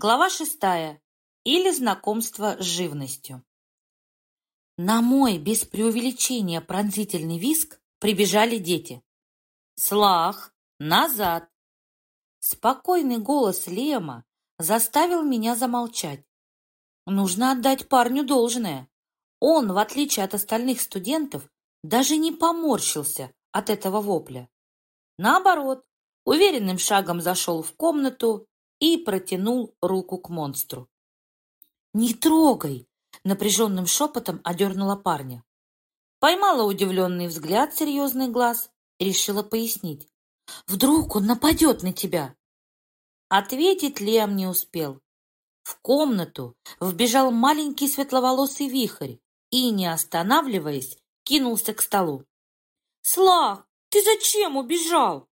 Глава шестая. Или знакомство с живностью. На мой без преувеличения пронзительный виск прибежали дети. «Слах! Назад!» Спокойный голос Лема заставил меня замолчать. Нужно отдать парню должное. Он, в отличие от остальных студентов, даже не поморщился от этого вопля. Наоборот, уверенным шагом зашел в комнату и протянул руку к монстру. «Не трогай!» — напряженным шепотом одернула парня. Поймала удивленный взгляд серьезный глаз решила пояснить. «Вдруг он нападет на тебя?» Ответить Лиам не успел. В комнату вбежал маленький светловолосый вихрь и, не останавливаясь, кинулся к столу. «Слав, ты зачем убежал?»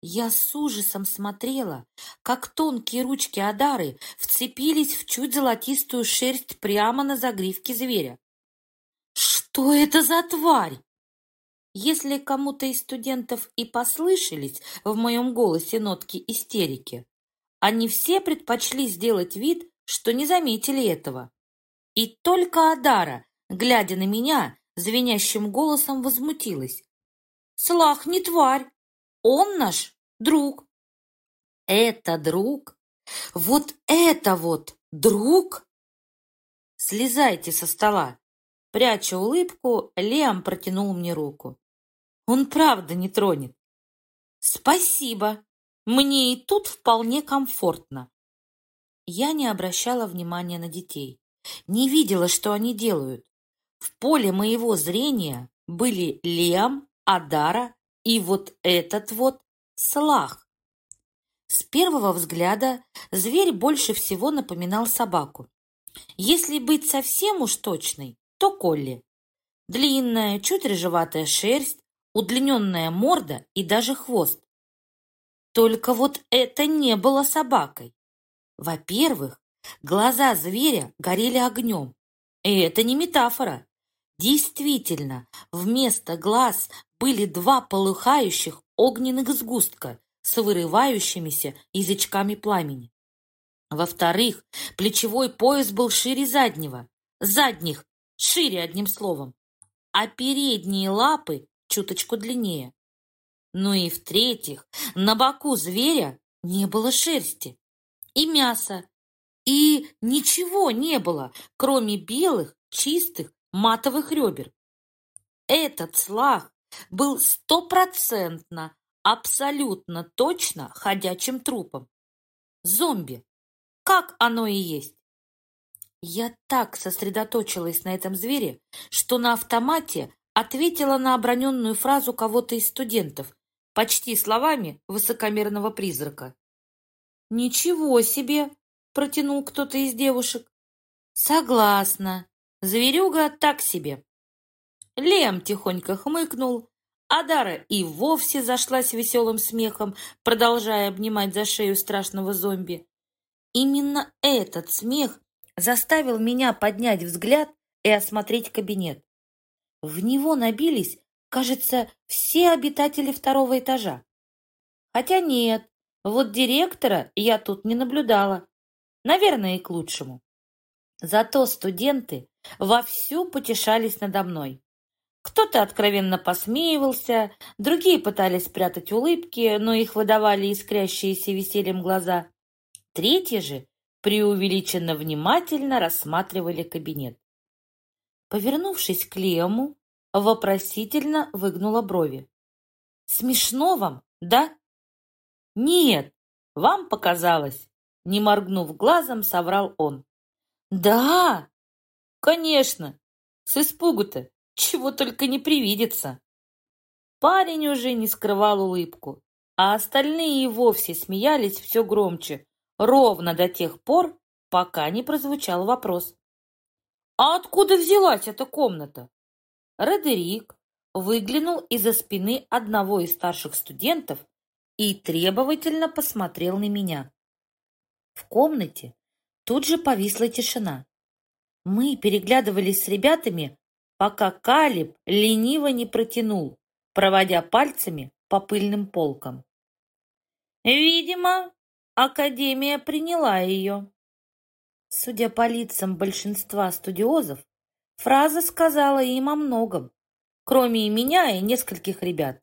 Я с ужасом смотрела, как тонкие ручки Адары вцепились в чуть золотистую шерсть прямо на загривке зверя. «Что это за тварь?» Если кому-то из студентов и послышались в моем голосе нотки истерики, они все предпочли сделать вид, что не заметили этого. И только Адара, глядя на меня, звенящим голосом возмутилась. «Слах не тварь! Он наш друг. Это друг? Вот это вот друг? Слезайте со стола. Пряча улыбку, Лем протянул мне руку. Он правда не тронет. Спасибо. Мне и тут вполне комфортно. Я не обращала внимания на детей. Не видела, что они делают. В поле моего зрения были Лем, Адара и вот этот вот Слах. С первого взгляда зверь больше всего напоминал собаку. Если быть совсем уж точной, то Колли. Длинная, чуть рыжеватая шерсть, удлиненная морда и даже хвост. Только вот это не было собакой. Во-первых, глаза зверя горели огнем. И это не метафора. Действительно, вместо глаз были два полыхающих огненных сгустка с вырывающимися язычками пламени. Во-вторых, плечевой пояс был шире заднего, задних шире одним словом, а передние лапы чуточку длиннее. Ну и в-третьих, на боку зверя не было шерсти и мяса, и ничего не было, кроме белых, чистых, матовых ребер. Этот слаг был стопроцентно, абсолютно точно ходячим трупом. Зомби. Как оно и есть. Я так сосредоточилась на этом звере, что на автомате ответила на оброненную фразу кого-то из студентов, почти словами высокомерного призрака. «Ничего себе!» — протянул кто-то из девушек. «Согласна. Зверюга так себе. Лем тихонько хмыкнул, а Дара и вовсе зашлась веселым смехом, продолжая обнимать за шею страшного зомби. Именно этот смех заставил меня поднять взгляд и осмотреть кабинет. В него набились, кажется, все обитатели второго этажа. Хотя нет, вот директора я тут не наблюдала. Наверное, и к лучшему. Зато студенты вовсю потешались надо мной. Кто-то откровенно посмеивался, другие пытались спрятать улыбки, но их выдавали искрящиеся весельем глаза. Третьи же преувеличенно внимательно рассматривали кабинет. Повернувшись к Лему, вопросительно выгнула брови. «Смешно вам, да?» «Нет, вам показалось», — не моргнув глазом, соврал он. «Да, конечно, с испугу-то чего только не привидится. Парень уже не скрывал улыбку, а остальные и вовсе смеялись все громче, ровно до тех пор, пока не прозвучал вопрос. «А откуда взялась эта комната?» Родерик выглянул из-за спины одного из старших студентов и требовательно посмотрел на меня. В комнате тут же повисла тишина. Мы переглядывались с ребятами, пока Калиб лениво не протянул, проводя пальцами по пыльным полкам. «Видимо, Академия приняла ее. Судя по лицам большинства студиозов, фраза сказала им о многом, кроме меня и нескольких ребят.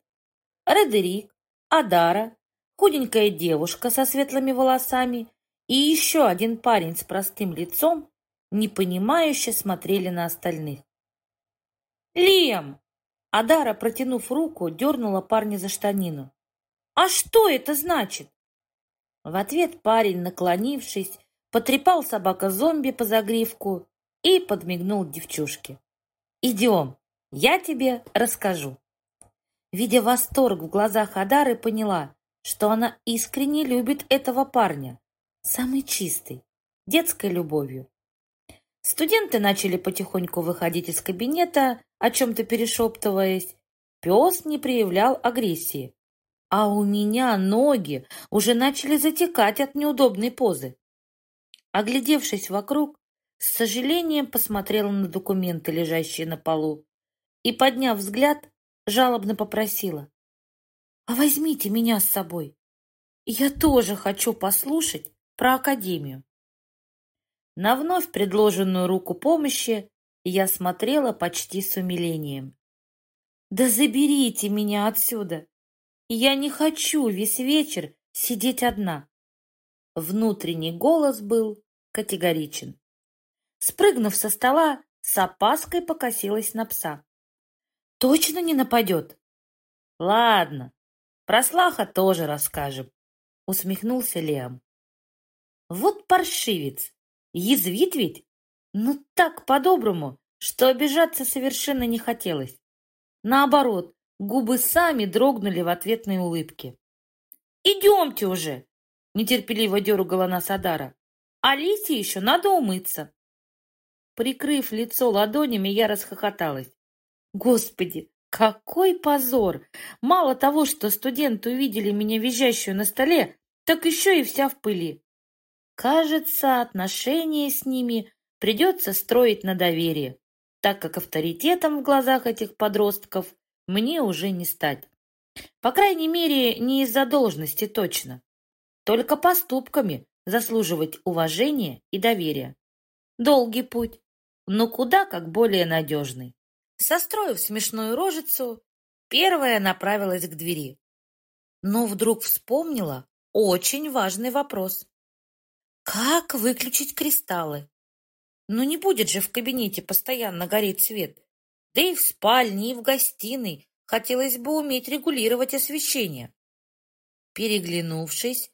Редерик, Адара, худенькая девушка со светлыми волосами и еще один парень с простым лицом, непонимающе смотрели на остальных. «Лем!» Адара, протянув руку, дернула парня за штанину. «А что это значит?» В ответ парень, наклонившись, потрепал собака-зомби по загривку и подмигнул девчушке. «Идем, я тебе расскажу». Видя восторг в глазах Адары, поняла, что она искренне любит этого парня, самый чистый, детской любовью. Студенты начали потихоньку выходить из кабинета, о чем-то перешептываясь. Пес не проявлял агрессии. А у меня ноги уже начали затекать от неудобной позы. Оглядевшись вокруг, с сожалением посмотрела на документы, лежащие на полу, и, подняв взгляд, жалобно попросила. «А возьмите меня с собой. Я тоже хочу послушать про Академию». На вновь предложенную руку помощи я смотрела почти с умилением. «Да заберите меня отсюда! Я не хочу весь вечер сидеть одна!» Внутренний голос был категоричен. Спрыгнув со стола, с опаской покосилась на пса. «Точно не нападет?» «Ладно, про Слаха тоже расскажем», — усмехнулся Лиам. «Вот паршивец! Язвит ведь? Ну так по-доброму, что обижаться совершенно не хотелось. Наоборот, губы сами дрогнули в ответной улыбке. «Идемте уже!» — нетерпеливо дергала нас Адара. «Алисе еще надо умыться!» Прикрыв лицо ладонями, я расхохоталась. «Господи, какой позор! Мало того, что студенты увидели меня визжащую на столе, так еще и вся в пыли. Кажется, отношения с ними придется строить на доверие, так как авторитетом в глазах этих подростков мне уже не стать. По крайней мере, не из-за должности точно. Только поступками заслуживать уважения и доверия. Долгий путь, но куда как более надежный. Состроив смешную рожицу, первая направилась к двери. Но вдруг вспомнила очень важный вопрос. Как выключить кристаллы? Ну не будет же в кабинете постоянно гореть свет. Да и в спальне, и в гостиной хотелось бы уметь регулировать освещение. Переглянувшись,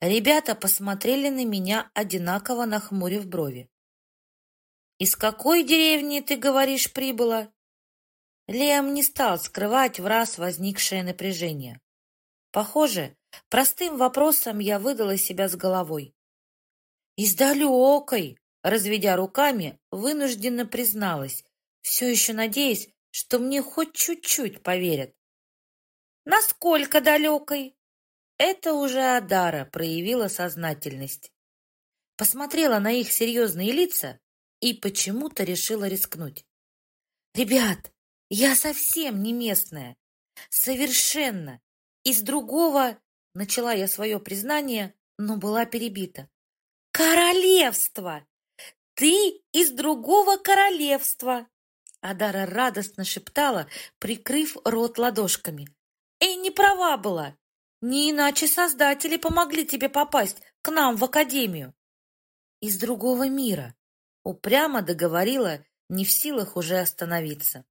ребята посмотрели на меня, одинаково нахмурив брови. «Из какой деревни, ты говоришь, прибыла?» Лем не стал скрывать в раз возникшее напряжение. Похоже, простым вопросом я выдала себя с головой. Из далекой, разведя руками, вынужденно призналась, все еще надеясь, что мне хоть чуть-чуть поверят. Насколько далекой? Это уже Адара проявила сознательность. Посмотрела на их серьезные лица и почему-то решила рискнуть. «Ребят, я совсем не местная. Совершенно. Из другого...» Начала я свое признание, но была перебита. «Королевство! Ты из другого королевства!» Адара радостно шептала, прикрыв рот ладошками. «Эй, не права была! Не иначе создатели помогли тебе попасть к нам в академию!» «Из другого мира!» Упрямо договорила, не в силах уже остановиться.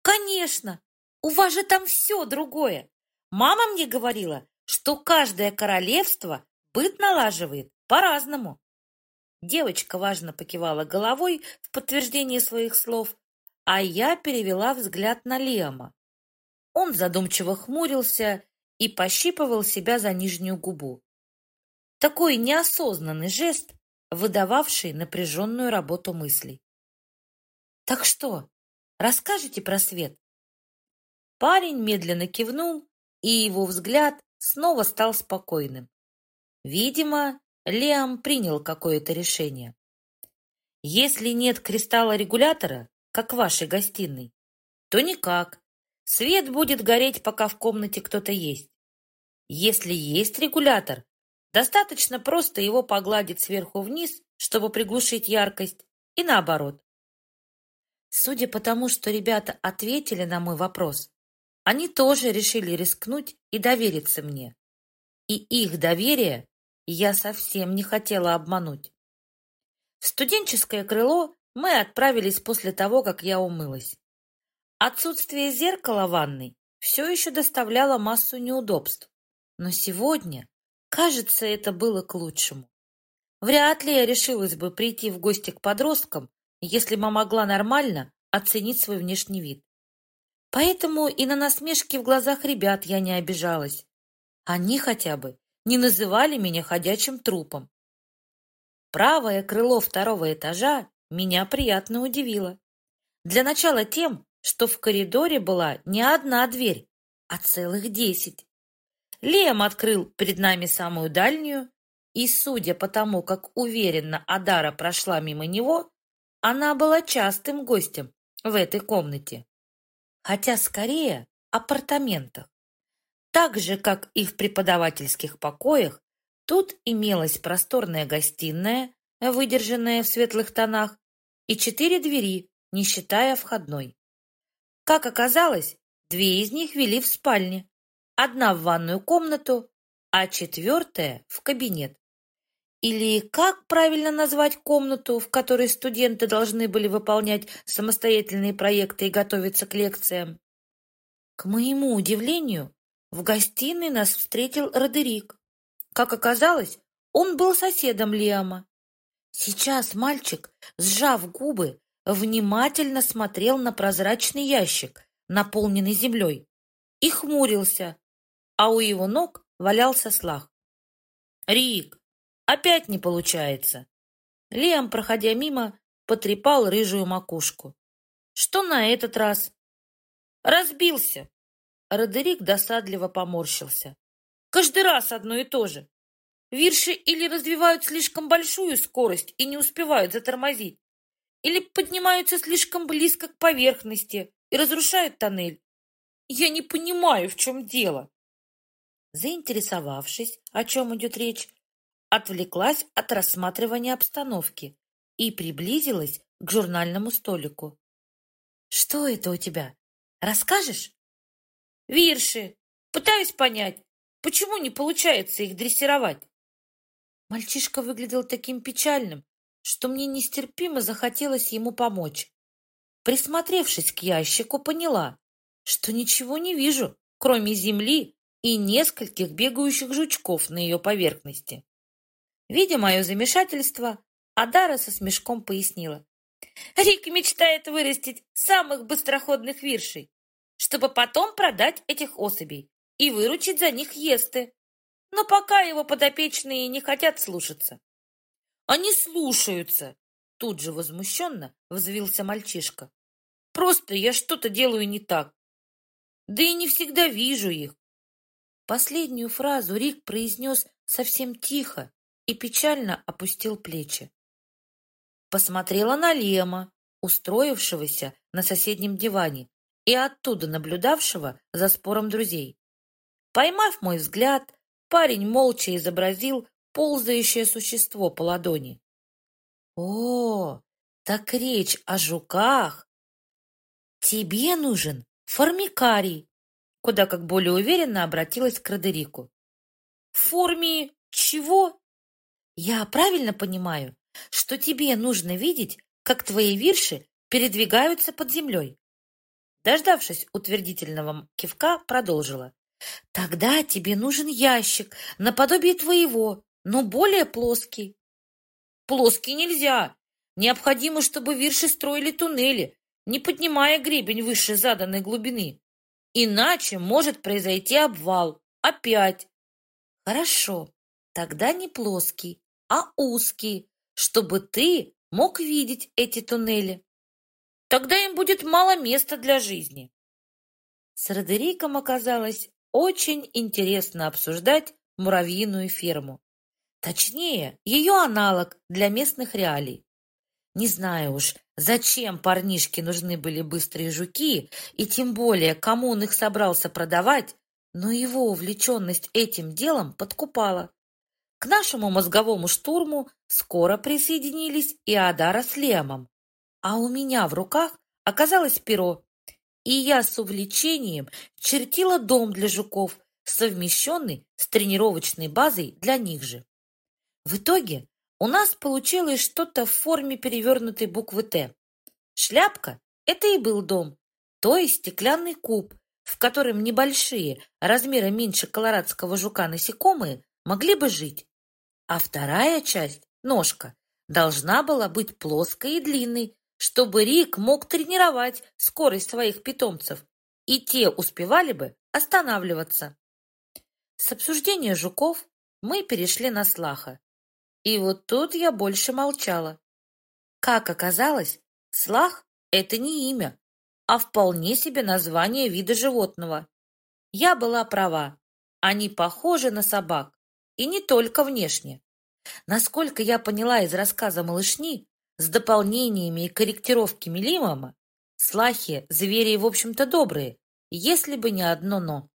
«Конечно! У вас же там все другое! Мама мне говорила, что каждое королевство быт налаживает по-разному. Девочка важно покивала головой в подтверждение своих слов, а я перевела взгляд на Лема. Он задумчиво хмурился и пощипывал себя за нижнюю губу. Такой неосознанный жест, выдававший напряженную работу мыслей. «Так что, расскажете про свет?» Парень медленно кивнул, и его взгляд снова стал спокойным. Видимо, Лиам принял какое-то решение. Если нет кристалла-регулятора, как в вашей гостиной, то никак. Свет будет гореть, пока в комнате кто-то есть. Если есть регулятор, Достаточно просто его погладить сверху вниз, чтобы приглушить яркость, и наоборот. Судя по тому, что ребята ответили на мой вопрос, они тоже решили рискнуть и довериться мне. И их доверие я совсем не хотела обмануть. В студенческое крыло мы отправились после того, как я умылась. Отсутствие зеркала в ванной все еще доставляло массу неудобств. Но сегодня, кажется, это было к лучшему. Вряд ли я решилась бы прийти в гости к подросткам, если бы могла нормально оценить свой внешний вид. Поэтому и на насмешки в глазах ребят я не обижалась. Они хотя бы не называли меня ходячим трупом. Правое крыло второго этажа меня приятно удивило. Для начала тем, что в коридоре была не одна дверь, а целых десять. Лем открыл перед нами самую дальнюю, и, судя по тому, как уверенно Адара прошла мимо него, она была частым гостем в этой комнате. Хотя скорее апартаментах. Так же, как и в преподавательских покоях, тут имелась просторная гостиная, выдержанная в светлых тонах, и четыре двери, не считая входной. Как оказалось, две из них вели в спальне, одна в ванную комнату, а четвертая в кабинет. Или как правильно назвать комнату, в которой студенты должны были выполнять самостоятельные проекты и готовиться к лекциям? К моему удивлению, в гостиной нас встретил Родерик. Как оказалось, он был соседом Лиама. Сейчас мальчик, сжав губы, внимательно смотрел на прозрачный ящик, наполненный землей, и хмурился, а у его ног валялся слах. «Рик, опять не получается!» Лиам, проходя мимо, потрепал рыжую макушку. «Что на этот раз?» «Разбился!» Родерик досадливо поморщился. «Каждый раз одно и то же. Вирши или развивают слишком большую скорость и не успевают затормозить, или поднимаются слишком близко к поверхности и разрушают тоннель. Я не понимаю, в чем дело. Заинтересовавшись, о чем идет речь, отвлеклась от рассматривания обстановки и приблизилась к журнальному столику. «Что это у тебя? Расскажешь?» «Вирши. Пытаюсь понять, почему не получается их дрессировать?» Мальчишка выглядел таким печальным, что мне нестерпимо захотелось ему помочь. Присмотревшись к ящику, поняла, что ничего не вижу, кроме земли и нескольких бегающих жучков на ее поверхности. Видя мое замешательство, Адара со смешком пояснила. Рик мечтает вырастить самых быстроходных виршей, чтобы потом продать этих особей и выручить за них есты. Но пока его подопечные не хотят слушаться. Они слушаются. Тут же возмущенно взвился мальчишка. Просто я что-то делаю не так. Да и не всегда вижу их. Последнюю фразу Рик произнес совсем тихо и печально опустил плечи. Посмотрела на Лема, устроившегося на соседнем диване и оттуда наблюдавшего за спором друзей. Поймав мой взгляд, парень молча изобразил ползающее существо по ладони. О, так речь о жуках. Тебе нужен формикарий, куда как более уверенно обратилась к Родерику. В форме чего? Я правильно понимаю, что тебе нужно видеть, как твои вирши передвигаются под землей? Дождавшись утвердительного кивка, продолжила. Тогда тебе нужен ящик наподобие твоего, но более плоский. Плоский нельзя. Необходимо, чтобы вирши строили туннели, не поднимая гребень выше заданной глубины. Иначе может произойти обвал. Опять. Хорошо, тогда не плоский, а узкий, чтобы ты мог видеть эти туннели. Тогда им будет мало места для жизни. С Родериком оказалось очень интересно обсуждать муравьиную ферму. Точнее, ее аналог для местных реалий. Не знаю уж, зачем парнишке нужны были быстрые жуки, и тем более, кому он их собрался продавать, но его увлеченность этим делом подкупала. К нашему мозговому штурму скоро присоединились и Адара с Лемом, а у меня в руках оказалось перо, и я с увлечением чертила дом для жуков, совмещенный с тренировочной базой для них же. В итоге у нас получилось что-то в форме перевернутой буквы «Т». Шляпка – это и был дом, то есть стеклянный куб, в котором небольшие, размера меньше колорадского жука насекомые могли бы жить. А вторая часть, ножка, должна была быть плоской и длинной, чтобы Рик мог тренировать скорость своих питомцев, и те успевали бы останавливаться. С обсуждения жуков мы перешли на Слаха. И вот тут я больше молчала. Как оказалось, Слах — это не имя, а вполне себе название вида животного. Я была права. Они похожи на собак, и не только внешне. Насколько я поняла из рассказа малышни, с дополнениями и корректировками Лимама, слахи – звери, в общем-то, добрые, если бы не одно «но».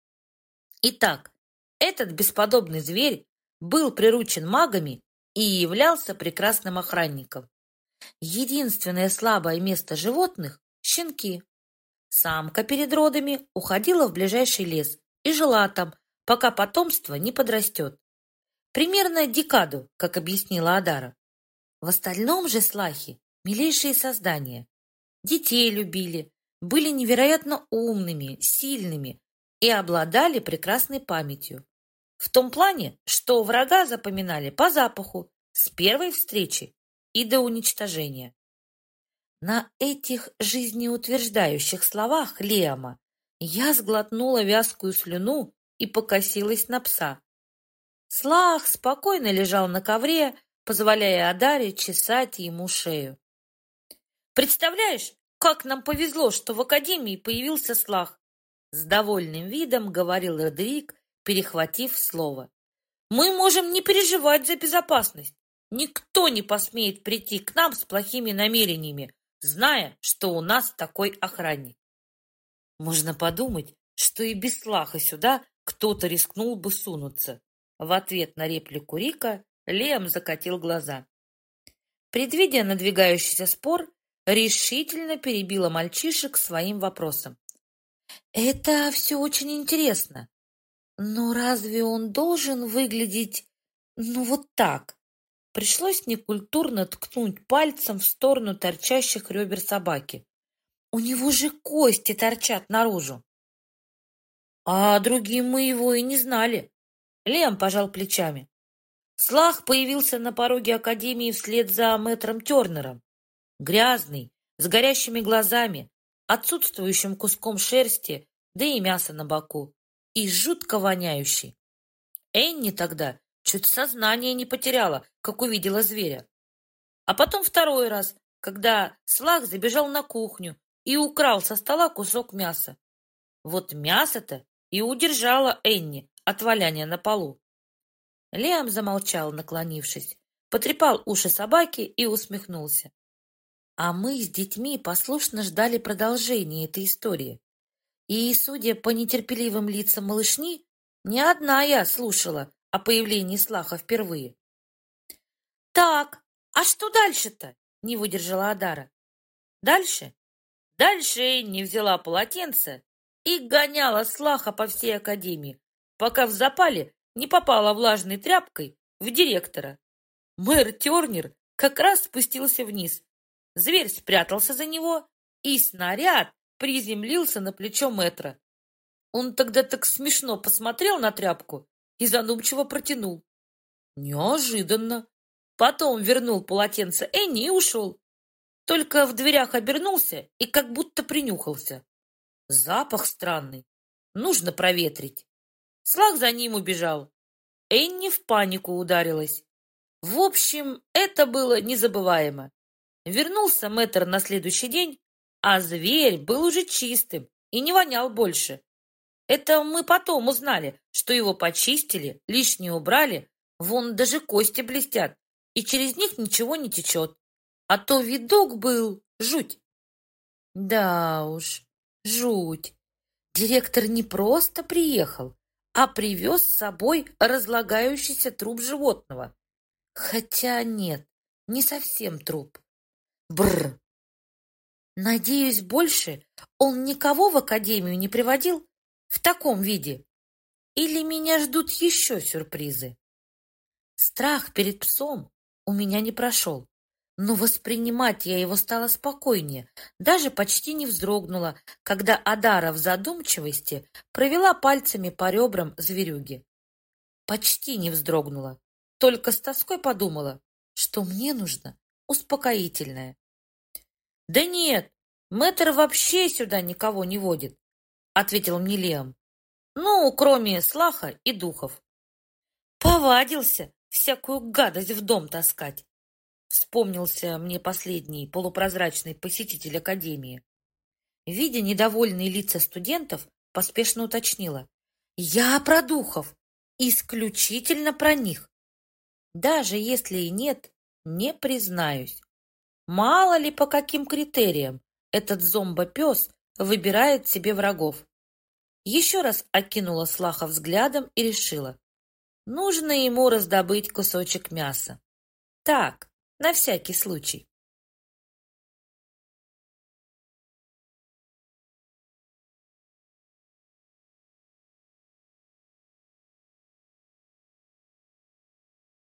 Итак, этот бесподобный зверь был приручен магами и являлся прекрасным охранником. Единственное слабое место животных – щенки. Самка перед родами уходила в ближайший лес и жила там, пока потомство не подрастет. Примерно декаду, как объяснила Адара. В остальном же слахи – милейшие создания. Детей любили, были невероятно умными, сильными и обладали прекрасной памятью. В том плане, что врага запоминали по запаху, с первой встречи и до уничтожения. На этих жизнеутверждающих словах Леома я сглотнула вязкую слюну и покосилась на пса. Слах спокойно лежал на ковре, позволяя Адаре чесать ему шею. «Представляешь, как нам повезло, что в академии появился Слах!» С довольным видом говорил Родерик, перехватив слово. «Мы можем не переживать за безопасность. Никто не посмеет прийти к нам с плохими намерениями, зная, что у нас такой охранник. Можно подумать, что и без Слаха сюда кто-то рискнул бы сунуться. В ответ на реплику Рика Лем закатил глаза. Предвидя надвигающийся спор, решительно перебила мальчишек своим вопросом. «Это все очень интересно, но разве он должен выглядеть, ну, вот так?» Пришлось некультурно ткнуть пальцем в сторону торчащих ребер собаки. «У него же кости торчат наружу!» «А другим мы его и не знали!» Лем пожал плечами. Слах появился на пороге Академии вслед за мэтром Тернером. Грязный, с горящими глазами, отсутствующим куском шерсти, да и мяса на боку, и жутко воняющий. Энни тогда чуть сознание не потеряла, как увидела зверя. А потом второй раз, когда Слах забежал на кухню и украл со стола кусок мяса. Вот мясо-то и удержало Энни от валяния на полу. Лиам замолчал, наклонившись, потрепал уши собаки и усмехнулся. А мы с детьми послушно ждали продолжения этой истории. И, судя по нетерпеливым лицам малышни, не одна я слушала о появлении Слаха впервые. «Так, а что дальше-то?» — не выдержала Адара. «Дальше?» Дальше не взяла полотенце и гоняла Слаха по всей академии, пока в запале не попала влажной тряпкой в директора. Мэр Тернер как раз спустился вниз. Зверь спрятался за него, и снаряд приземлился на плечо мэтра. Он тогда так смешно посмотрел на тряпку и задумчиво протянул. Неожиданно. Потом вернул полотенце Энни и ушел. Только в дверях обернулся и как будто принюхался. Запах странный. Нужно проветрить. Слаг за ним убежал. Энни в панику ударилась. В общем, это было незабываемо. Вернулся мэтр на следующий день, а зверь был уже чистым и не вонял больше. Это мы потом узнали, что его почистили, лишнее убрали, вон даже кости блестят, и через них ничего не течет. А то видок был жуть. Да уж, жуть. Директор не просто приехал, а привез с собой разлагающийся труп животного. Хотя нет, не совсем труп. Бррр. Надеюсь, больше он никого в академию не приводил в таком виде. Или меня ждут еще сюрпризы? Страх перед псом у меня не прошел, но воспринимать я его стала спокойнее, даже почти не вздрогнула, когда Адара в задумчивости провела пальцами по ребрам зверюги. Почти не вздрогнула, только с тоской подумала, что мне нужно успокоительное. «Да нет, мэтр вообще сюда никого не водит», — ответил мне Лиам. «Ну, кроме Слаха и духов». «Повадился всякую гадость в дом таскать», — вспомнился мне последний полупрозрачный посетитель Академии. Видя недовольные лица студентов, поспешно уточнила. «Я про духов, исключительно про них. Даже если и нет, не признаюсь. Мало ли по каким критериям этот зомбопес выбирает себе врагов. Еще раз окинула Слаха взглядом и решила. Нужно ему раздобыть кусочек мяса. Так, на всякий случай.